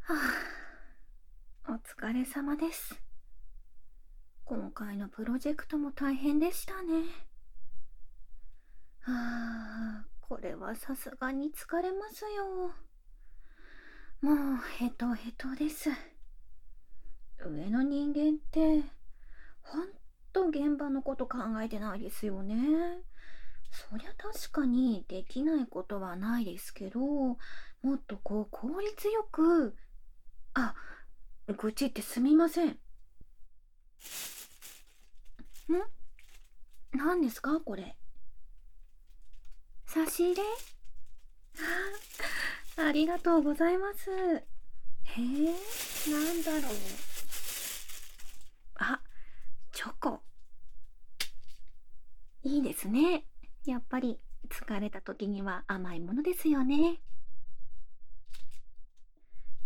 はあ、お疲れ様です。今回のプロジェクトも大変でしたね。はあ、これはさすがに疲れますよ。もうヘトヘトです。上の人間って、ほんと現場のこと考えてないですよね。そりゃ確かにできないことはないですけど、もっとこう効率よく、あ、愚痴ってすみません。ん？何ですか？これ。差し入れ？ありがとうございます。へえ、なんだろう。あ、チョコ。いいですね。やっぱり疲れた時には甘いものですよね。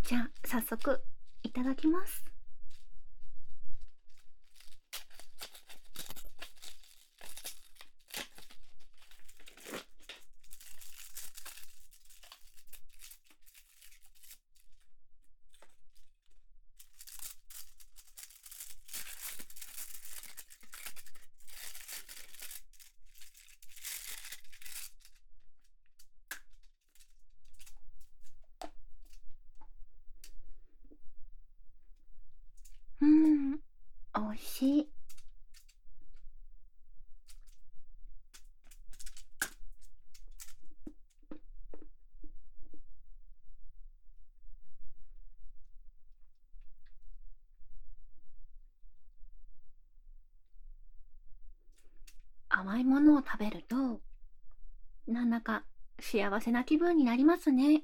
じゃあ早速いただきます。しい。甘いものを食べると、なんだか幸せな気分になりますね。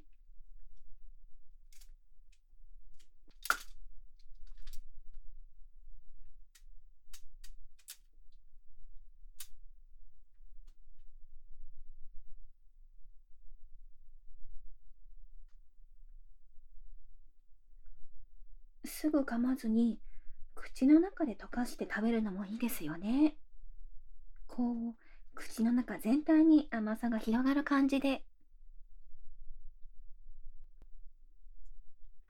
すぐ噛まずに口の中で溶かして食べるのもいいですよね。こう、口の中全体に甘さが広がる感じで。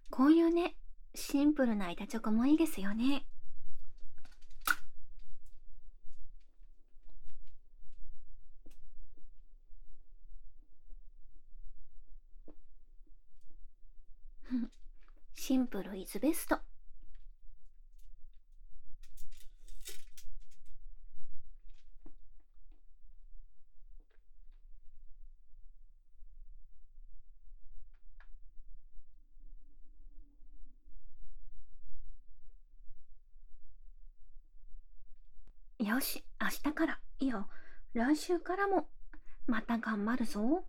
こういうね、シンプルな板チョコもいいですよね。シンプルイズベスト。よし、明日から、いや、来週からも、また頑張るぞ。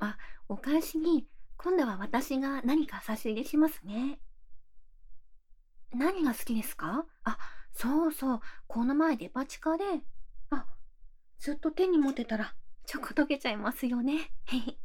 あ、お返しに、今度は私が何か差し入れしますね。何が好きですか？あ、そうそう、この前デパ地下で、あ、ずっと手に持ってたら、チョコ溶けちゃいますよね。へへ。